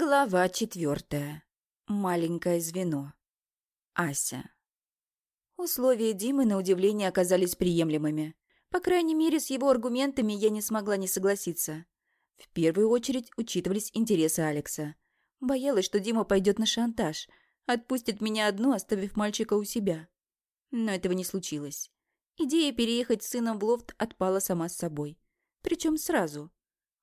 Глава четвертая. Маленькое звено. Ася. Условия Димы, на удивление, оказались приемлемыми. По крайней мере, с его аргументами я не смогла не согласиться. В первую очередь учитывались интересы Алекса. Боялась, что Дима пойдет на шантаж, отпустит меня одну, оставив мальчика у себя. Но этого не случилось. Идея переехать с сыном в лофт отпала сама с собой. Причем сразу.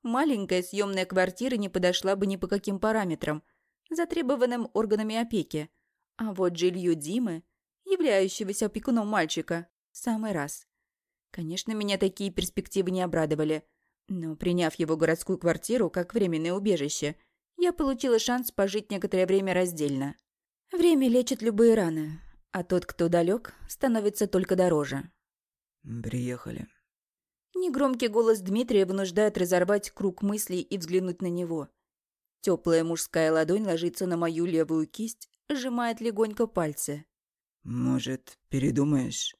Маленькая съемная квартира не подошла бы ни по каким параметрам, затребованным органами опеки. А вот жилью Димы, являющегося опекуном мальчика, в самый раз. Конечно, меня такие перспективы не обрадовали, но, приняв его городскую квартиру как временное убежище, я получила шанс пожить некоторое время раздельно. Время лечит любые раны, а тот, кто далек, становится только дороже. «Приехали», Негромкий голос Дмитрия вынуждает разорвать круг мыслей и взглянуть на него. Теплая мужская ладонь ложится на мою левую кисть, сжимает легонько пальцы. «Может, передумаешь?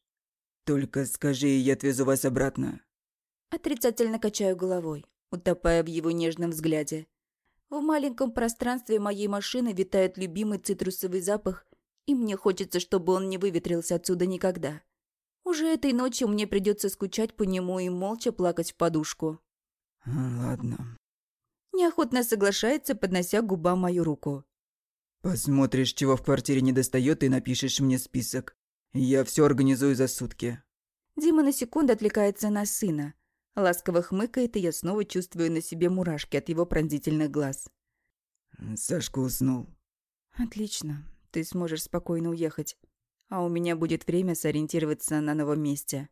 Только скажи, и я отвезу вас обратно». Отрицательно качаю головой, утопая в его нежном взгляде. В маленьком пространстве моей машины витает любимый цитрусовый запах, и мне хочется, чтобы он не выветрился отсюда никогда. Уже этой ночью мне придется скучать по нему и молча плакать в подушку. «Ладно». Неохотно соглашается, поднося к губам мою руку. «Посмотришь, чего в квартире не достает, и напишешь мне список. Я все организую за сутки». Дима на секунду отвлекается на сына. Ласково хмыкает, и я снова чувствую на себе мурашки от его пронзительных глаз. Сашка уснул. «Отлично. Ты сможешь спокойно уехать а у меня будет время сориентироваться на новом месте.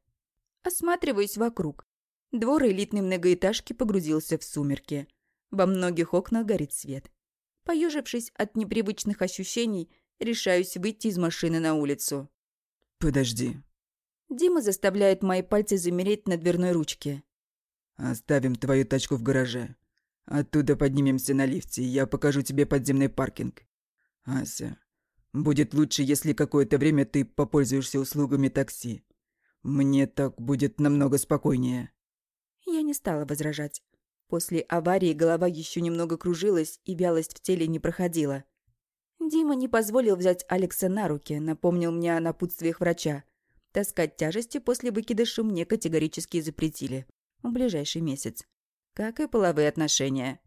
Осматриваюсь вокруг. Двор элитной многоэтажки погрузился в сумерки. Во многих окнах горит свет. Поежившись от непривычных ощущений, решаюсь выйти из машины на улицу. «Подожди». Дима заставляет мои пальцы замереть на дверной ручке. «Оставим твою тачку в гараже. Оттуда поднимемся на лифте, и я покажу тебе подземный паркинг. Ася, Будет лучше, если какое-то время ты попользуешься услугами такси. Мне так будет намного спокойнее». Я не стала возражать. После аварии голова еще немного кружилась, и вялость в теле не проходила. Дима не позволил взять Алекса на руки, напомнил мне о напутствиях врача. Таскать тяжести после выкидыша мне категорически запретили. В ближайший месяц. Как и половые отношения.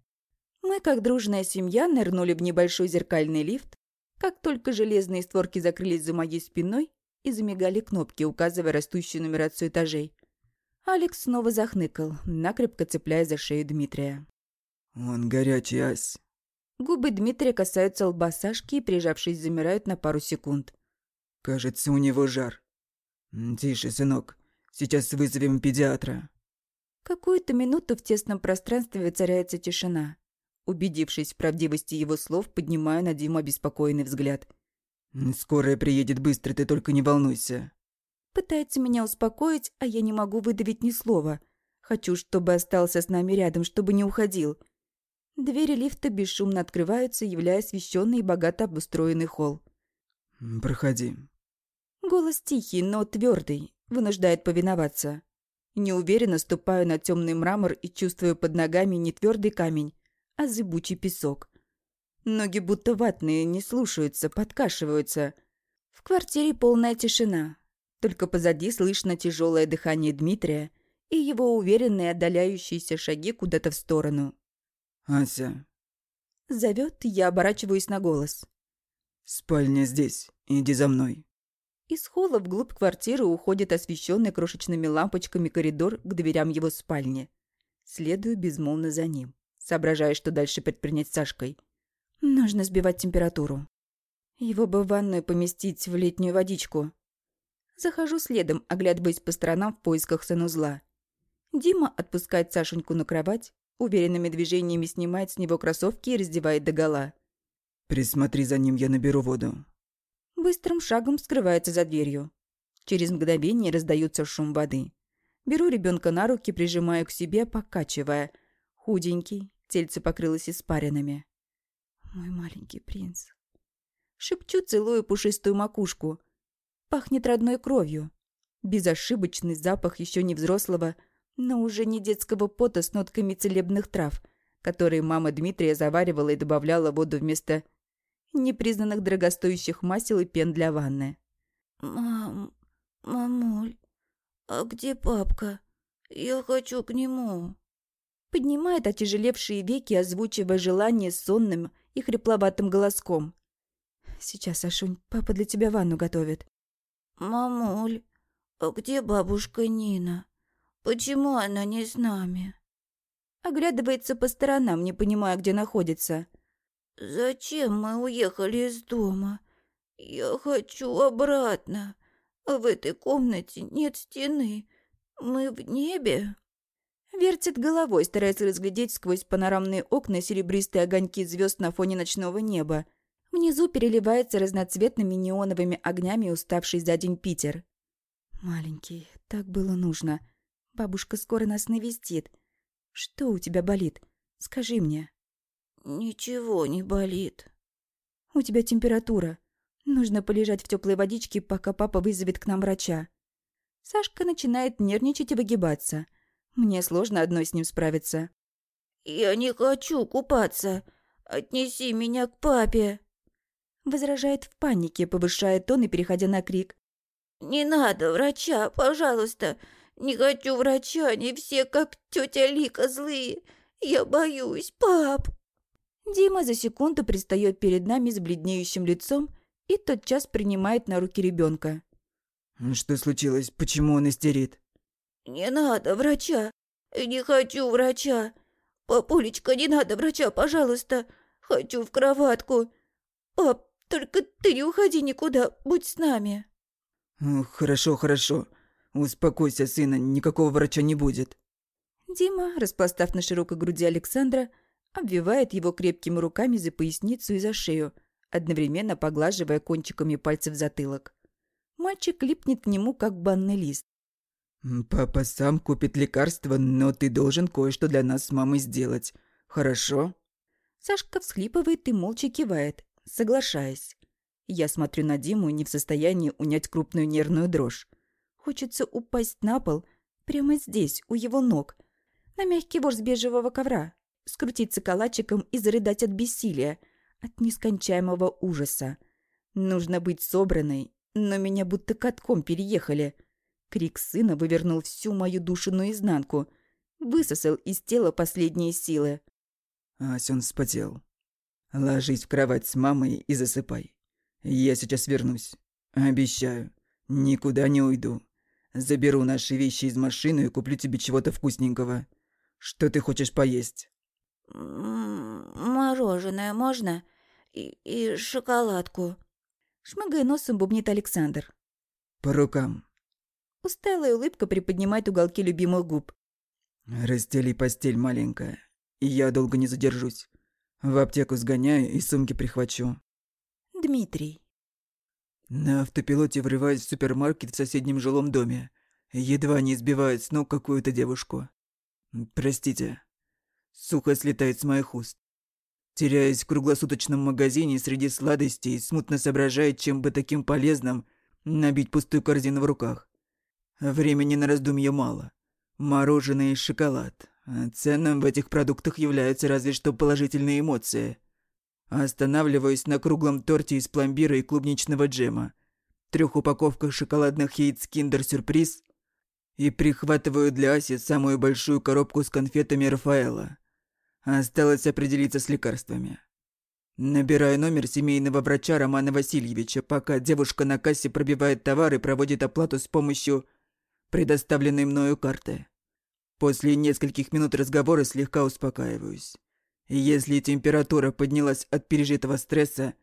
Мы, как дружная семья, нырнули в небольшой зеркальный лифт, как только железные створки закрылись за моей спиной и замигали кнопки, указывая растущую нумерацию этажей. Алекс снова захныкал, накрепко цепляя за шею Дмитрия. «Он горячий, Ась». Губы Дмитрия касаются лба Сашки и, прижавшись, замирают на пару секунд. «Кажется, у него жар. Тише, сынок. Сейчас вызовем педиатра». Какую-то минуту в тесном пространстве воцаряется тишина. Убедившись в правдивости его слов, поднимаю на Диму обеспокоенный взгляд. «Скорая приедет быстро, ты только не волнуйся». Пытается меня успокоить, а я не могу выдавить ни слова. Хочу, чтобы остался с нами рядом, чтобы не уходил. Двери лифта бесшумно открываются, являя освещенный и богато обустроенный холл. «Проходи». Голос тихий, но твердый, вынуждает повиноваться. Неуверенно ступаю на темный мрамор и чувствую под ногами не твердый камень, а зыбучий песок. Ноги будто ватные, не слушаются, подкашиваются. В квартире полная тишина. Только позади слышно тяжелое дыхание Дмитрия и его уверенные отдаляющиеся шаги куда-то в сторону. «Ася». Зовет, я оборачиваюсь на голос. «Спальня здесь. Иди за мной». Из холла вглубь квартиры уходит освещенный крошечными лампочками коридор к дверям его спальни. Следую безмолвно за ним соображая, что дальше предпринять с Сашкой. Нужно сбивать температуру. Его бы в ванную поместить в летнюю водичку. Захожу следом, оглядываясь по сторонам в поисках санузла. Дима отпускает Сашеньку на кровать, уверенными движениями снимает с него кроссовки и раздевает догола. «Присмотри за ним, я наберу воду». Быстрым шагом скрывается за дверью. Через мгновение раздается шум воды. Беру ребенка на руки, прижимаю к себе, покачивая. Худенький, Тельце покрылось испаринами. «Мой маленький принц». Шепчу, целую пушистую макушку. Пахнет родной кровью. Безошибочный запах еще не взрослого, но уже не детского пота с нотками целебных трав, которые мама Дмитрия заваривала и добавляла воду вместо непризнанных дорогостоящих масел и пен для ванны. «Мам, мамуль, а где папка? Я хочу к нему». Поднимает отяжелевшие веки, озвучивая желание сонным и хрипловатым голоском. «Сейчас, Ашунь, папа для тебя ванну готовит». «Мамуль, а где бабушка Нина? Почему она не с нами?» Оглядывается по сторонам, не понимая, где находится. «Зачем мы уехали из дома? Я хочу обратно. В этой комнате нет стены. Мы в небе?» Вертит головой, стараясь разглядеть сквозь панорамные окна серебристые огоньки звезд на фоне ночного неба. Внизу переливается разноцветными неоновыми огнями уставший за день Питер. «Маленький, так было нужно. Бабушка скоро нас навестит. Что у тебя болит? Скажи мне». «Ничего не болит». «У тебя температура. Нужно полежать в теплой водичке, пока папа вызовет к нам врача». Сашка начинает нервничать и выгибаться. Мне сложно одной с ним справиться. «Я не хочу купаться. Отнеси меня к папе!» Возражает в панике, повышая тон и переходя на крик. «Не надо врача, пожалуйста. Не хочу врача, они все как тетя Лика злые. Я боюсь, пап!» Дима за секунду предстает перед нами с бледнеющим лицом и тотчас принимает на руки ребенка. «Что случилось? Почему он истерит?» «Не надо врача. Не хочу врача. Папулечка, не надо врача, пожалуйста. Хочу в кроватку. Пап, только ты не уходи никуда, будь с нами». «Хорошо, хорошо. Успокойся, сына, никакого врача не будет». Дима, распластав на широкой груди Александра, обвивает его крепкими руками за поясницу и за шею, одновременно поглаживая кончиками пальцев затылок. Мальчик липнет к нему, как банный лист. «Папа сам купит лекарства, но ты должен кое-что для нас с мамой сделать. Хорошо?» Сашка всхлипывает и молча кивает, соглашаясь. Я смотрю на Диму, не в состоянии унять крупную нервную дрожь. Хочется упасть на пол, прямо здесь, у его ног, на мягкий ворс бежевого ковра, скрутиться калачиком и зарыдать от бессилия, от нескончаемого ужаса. Нужно быть собранной, но меня будто катком переехали – Крик сына вывернул всю мою душу наизнанку, высосал из тела последние силы. Асен вспотел. Ложись в кровать с мамой и засыпай. Я сейчас вернусь. Обещаю. Никуда не уйду. Заберу наши вещи из машины и куплю тебе чего-то вкусненького. Что ты хочешь поесть? Мороженое можно? И, и шоколадку. Шмыгая носом, бубнит Александр. По рукам. Усталая улыбка приподнимает уголки любимых губ. «Расстели постель, маленькая, и я долго не задержусь. В аптеку сгоняю и сумки прихвачу». Дмитрий. На автопилоте врываюсь в супермаркет в соседнем жилом доме. Едва не сбивает с ног какую-то девушку. Простите. Сухо слетает с моих уст. Теряясь в круглосуточном магазине среди сладостей, смутно соображает, чем бы таким полезным набить пустую корзину в руках. Времени на раздумье мало. Мороженое и шоколад. Ценным в этих продуктах являются разве что положительные эмоции. Останавливаюсь на круглом торте из пломбира и клубничного джема, трех упаковках шоколадных яиц Kinder Сюрприз и прихватываю для Аси самую большую коробку с конфетами Рафаэла. Осталось определиться с лекарствами. Набираю номер семейного врача Романа Васильевича, пока девушка на кассе пробивает товар и проводит оплату с помощью предоставленной мною карты. После нескольких минут разговора слегка успокаиваюсь. Если температура поднялась от пережитого стресса,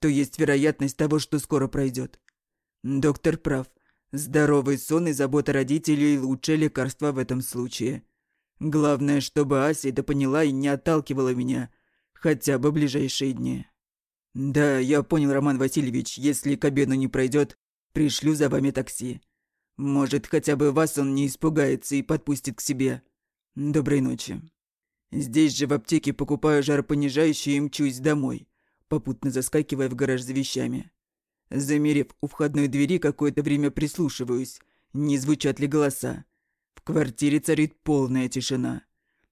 то есть вероятность того, что скоро пройдет. Доктор прав. Здоровый сон и забота родителей – лучшее лекарство в этом случае. Главное, чтобы Ася это поняла и не отталкивала меня, хотя бы ближайшие дни. Да, я понял, Роман Васильевич, если к обеду не пройдет, пришлю за вами такси. Может, хотя бы вас он не испугается и подпустит к себе. Доброй ночи. Здесь же в аптеке покупаю жаропонижающее и мчусь домой, попутно заскакивая в гараж за вещами. Замерев у входной двери, какое-то время прислушиваюсь, не звучат ли голоса. В квартире царит полная тишина.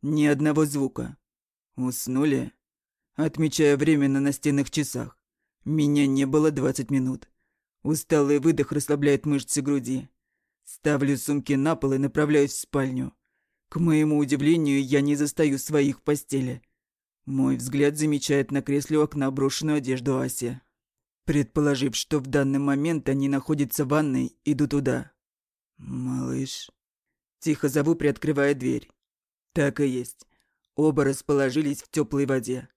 Ни одного звука. Уснули? Отмечая время на настенных часах. Меня не было 20 минут. Усталый выдох расслабляет мышцы груди. Ставлю сумки на пол и направляюсь в спальню. К моему удивлению, я не застаю своих в постели. Мой взгляд замечает на кресле у окна брошенную одежду Аси. Предположив, что в данный момент они находятся в ванной, иду туда. «Малыш...» Тихо зову, приоткрывая дверь. Так и есть. Оба расположились в теплой воде.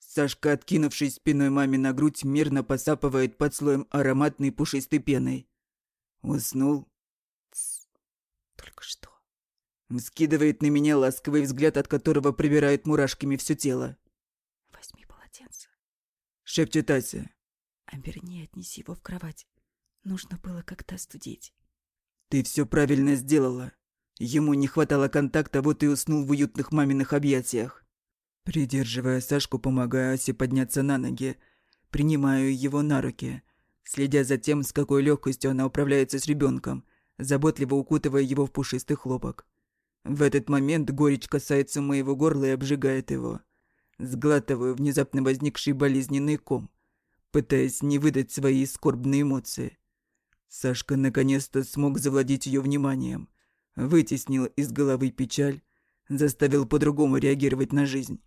Сашка, откинувшись спиной маме на грудь, мирно посапывает под слоем ароматной пушистой пеной. Уснул. Только что. Скидывает на меня ласковый взгляд, от которого пробирает мурашками все тело. Возьми полотенце. Шепчет Ася. Оберни и отнеси его в кровать. Нужно было как-то остудить. Ты все правильно сделала. Ему не хватало контакта, вот и уснул в уютных маминых объятиях. Придерживая Сашку, помогая Асе подняться на ноги, принимаю его на руки, следя за тем, с какой легкостью она управляется с ребенком, заботливо укутывая его в пушистый хлопок. В этот момент горечь касается моего горла и обжигает его. Сглатываю внезапно возникший болезненный ком, пытаясь не выдать свои скорбные эмоции. Сашка наконец-то смог завладеть ее вниманием, вытеснил из головы печаль, заставил по-другому реагировать на жизнь.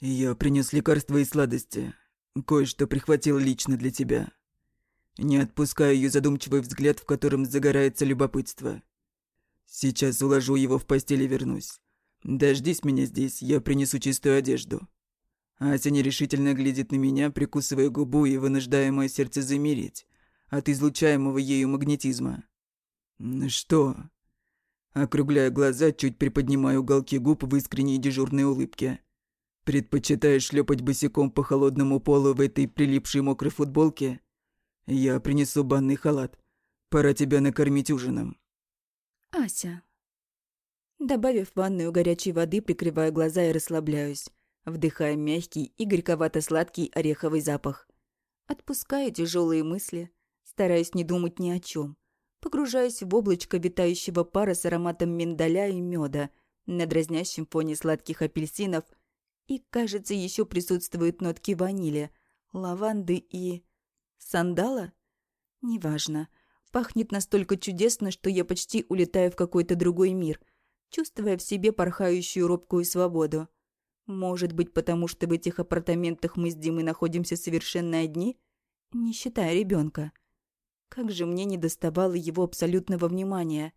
Я принес лекарства и сладости. Кое-что прихватил лично для тебя. Не отпускаю ее задумчивый взгляд, в котором загорается любопытство. Сейчас уложу его в постель и вернусь. Дождись меня здесь, я принесу чистую одежду. Ася нерешительно глядит на меня, прикусывая губу и вынуждая мое сердце замереть от излучаемого ею магнетизма. «Что?» Округляя глаза, чуть приподнимаю уголки губ в искренней дежурной улыбке. «Предпочитаешь шлепать босиком по холодному полу в этой прилипшей мокрой футболке? Я принесу банный халат. Пора тебя накормить ужином». Ася. Добавив в ванную горячей воды, прикрываю глаза и расслабляюсь, вдыхая мягкий и горьковато-сладкий ореховый запах. Отпускаю тяжелые мысли, стараясь не думать ни о чем, погружаясь в облачко витающего пара с ароматом миндаля и меда на дразнящем фоне сладких апельсинов и, кажется, еще присутствуют нотки ванили, лаванды и... сандала? Неважно. Пахнет настолько чудесно, что я почти улетаю в какой-то другой мир, чувствуя в себе порхающую робкую свободу. Может быть, потому что в этих апартаментах мы с Димой находимся совершенно одни, не считая ребенка. Как же мне не доставало его абсолютного внимания.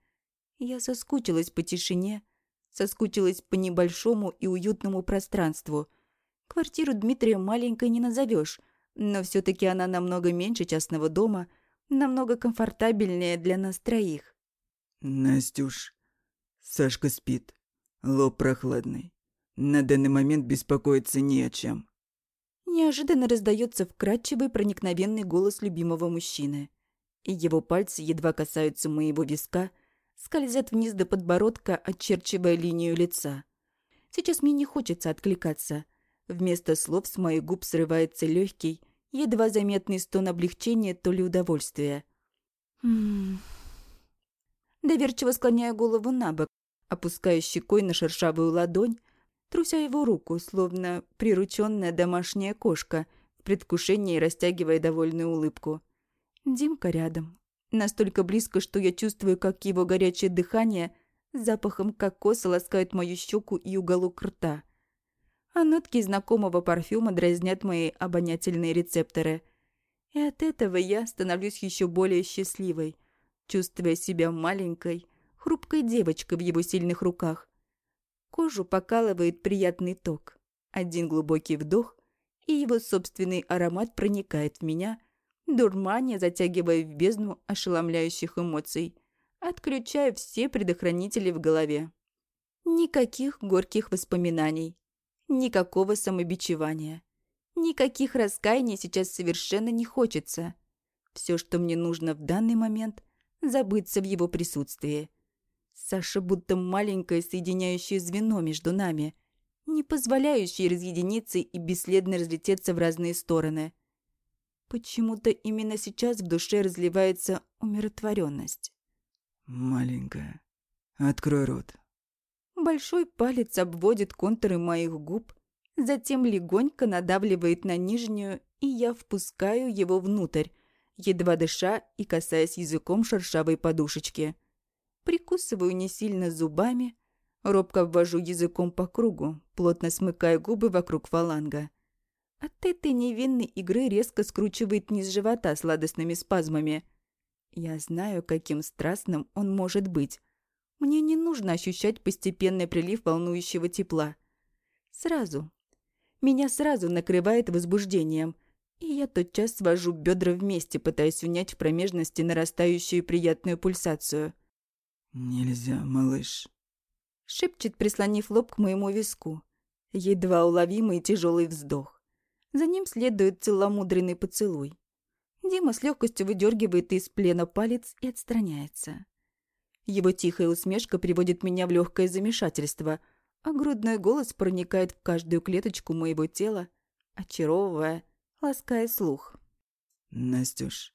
Я соскучилась по тишине, соскучилась по небольшому и уютному пространству. Квартиру Дмитрия маленькой не назовешь, но все таки она намного меньше частного дома – намного комфортабельнее для нас троих. Настюш, Сашка спит. Лоб прохладный. На данный момент беспокоиться не о чем. Неожиданно раздается вкрадчивый проникновенный голос любимого мужчины. И его пальцы едва касаются моего виска, скользят вниз до подбородка, очерчивая линию лица. Сейчас мне не хочется откликаться. Вместо слов с моих губ срывается легкий, едва заметный стон облегчения, то ли удовольствия. М Доверчиво склоняя голову на бок, опуская щекой на шершавую ладонь, труся его руку, словно прирученная домашняя кошка, в предвкушении растягивая довольную улыбку. Димка рядом. Настолько близко, что я чувствую, как его горячее дыхание запахом кокоса ласкает мою щеку и уголок рта а нотки знакомого парфюма дразнят мои обонятельные рецепторы. И от этого я становлюсь еще более счастливой, чувствуя себя маленькой, хрупкой девочкой в его сильных руках. Кожу покалывает приятный ток. Один глубокий вдох, и его собственный аромат проникает в меня, дурманя затягивая в бездну ошеломляющих эмоций, отключая все предохранители в голове. Никаких горьких воспоминаний. Никакого самобичевания. Никаких раскаяний сейчас совершенно не хочется. Все, что мне нужно в данный момент, забыться в его присутствии. Саша будто маленькое соединяющее звено между нами, не позволяющее разъединиться и бесследно разлететься в разные стороны. Почему-то именно сейчас в душе разливается умиротворенность. «Маленькая, открой рот», Большой палец обводит контуры моих губ, затем легонько надавливает на нижнюю, и я впускаю его внутрь, едва дыша и касаясь языком шершавой подушечки. Прикусываю не сильно зубами, робко ввожу языком по кругу, плотно смыкая губы вокруг фаланга. От этой невинной игры резко скручивает низ живота сладостными спазмами. Я знаю, каким страстным он может быть. Мне не нужно ощущать постепенный прилив волнующего тепла. Сразу. Меня сразу накрывает возбуждением, и я тотчас свожу бедра вместе, пытаясь унять в промежности нарастающую приятную пульсацию. «Нельзя, малыш», — шепчет, прислонив лоб к моему виску. Едва уловимый тяжелый вздох. За ним следует целомудренный поцелуй. Дима с легкостью выдергивает из плена палец и отстраняется. Его тихая усмешка приводит меня в легкое замешательство, а грудной голос проникает в каждую клеточку моего тела, очаровывая, лаская слух. «Настюш,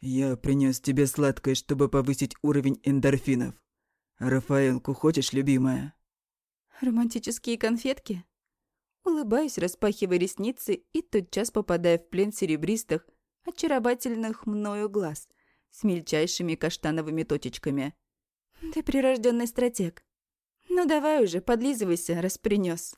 я принес тебе сладкое, чтобы повысить уровень эндорфинов. Рафаэлку хочешь, любимая?» «Романтические конфетки?» Улыбаюсь, распахивая ресницы и тотчас попадая в плен серебристых, очаровательных мною глаз с мельчайшими каштановыми точечками. «Ты прирожденный стратег. Ну давай уже, подлизывайся, раз принес.